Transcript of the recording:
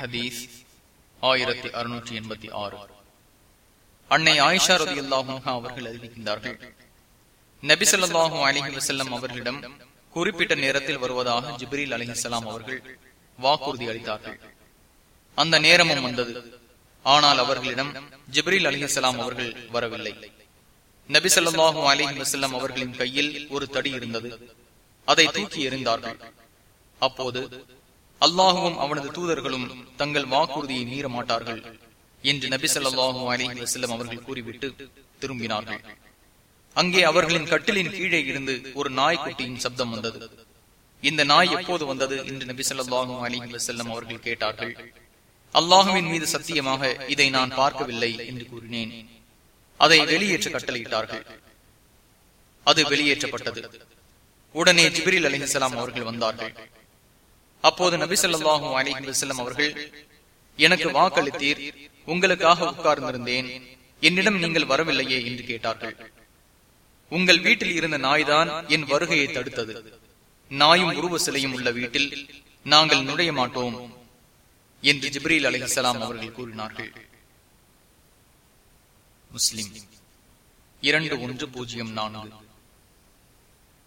ஹதீஸ் ஆயிரத்தி அறுநூற்றி எண்பத்தி ஆறு. அன்னை ஆயிஷா ரதி அல்லாஹா அவர்கள் அறிவிக்கின்றார்கள் நபிசல்லாஹூ அலஹி வசல்லம் அவர்களிடம் குறிப்பிட்ட நேரத்தில் வருவதாக ஜிப்ரீல் அலிஹலாம் அவர்கள் வாக்குறுதி அளித்தார்கள். அந்த நேரமும் வந்தது. ஆனால் அவர்களிடம் ஜிப்ரீல் அலிஹலாம் அவர்கள் வரவில்லை. நபிசல்லாஹூ அலிஹி வசல்லம் அவர்களின் கையில் ஒரு தடி இருந்தது. அதை தூக்கி எறிந்தார்கள். அப்போது அல்லாஹுவும் அவனது தூதர்களும் தங்கள் வாக்குறுதியை மீற மாட்டார்கள் என்று நபி சொல்லாஹு அலிஹி வசல்லம் அவர்கள் கூறிவிட்டு திரும்பினார்கள். அங்கே அவர்களின் கட்டிலின் கீழே இருந்து ஒரு நாய்க்குட்டியின் சப்தம் வந்தது. இந்த நாய் எப்போது வந்தது என்று நபி சொல்லாஹு அலிஹி வசல்லம் அவர்கள் கேட்டார்கள். அல்லாஹுவின் மீது சத்தியமாக இதை நான் பார்க்கவில்லை என்று கூறினேன். அதை வெளியேற்ற கட்டளையிட்டார்கள். அது வெளியேற்றப்பட்டது. உடனே ஜிபிரில் அலிஹலாம் அவர்கள் வந்தார்கள். அப்போது நபி சொல்லாஹு அலிஹி வசல்லம் அவர்கள் எனக்கு வாக்களித்தீர் உங்களுக்காக உட்கார்ந்திருந்தேன். என்னிடம் நீங்கள் வரவில்லையே என்று கேட்டார்கள். உங்கள் வீட்டில் இருந்த நாய்தான் என் வருகையை தடுத்தது. நாயும் உருவ சிலையும் உள்ள வீட்டில் நாங்கள் நுழைய மாட்டோம் என்று ஜிப்ரீல் அலிஹலாம் அவர்கள் கூறினார்கள். முஸ்லிம் இரண்டு ஒன்று பூஜ்ஜியம் நான்கு.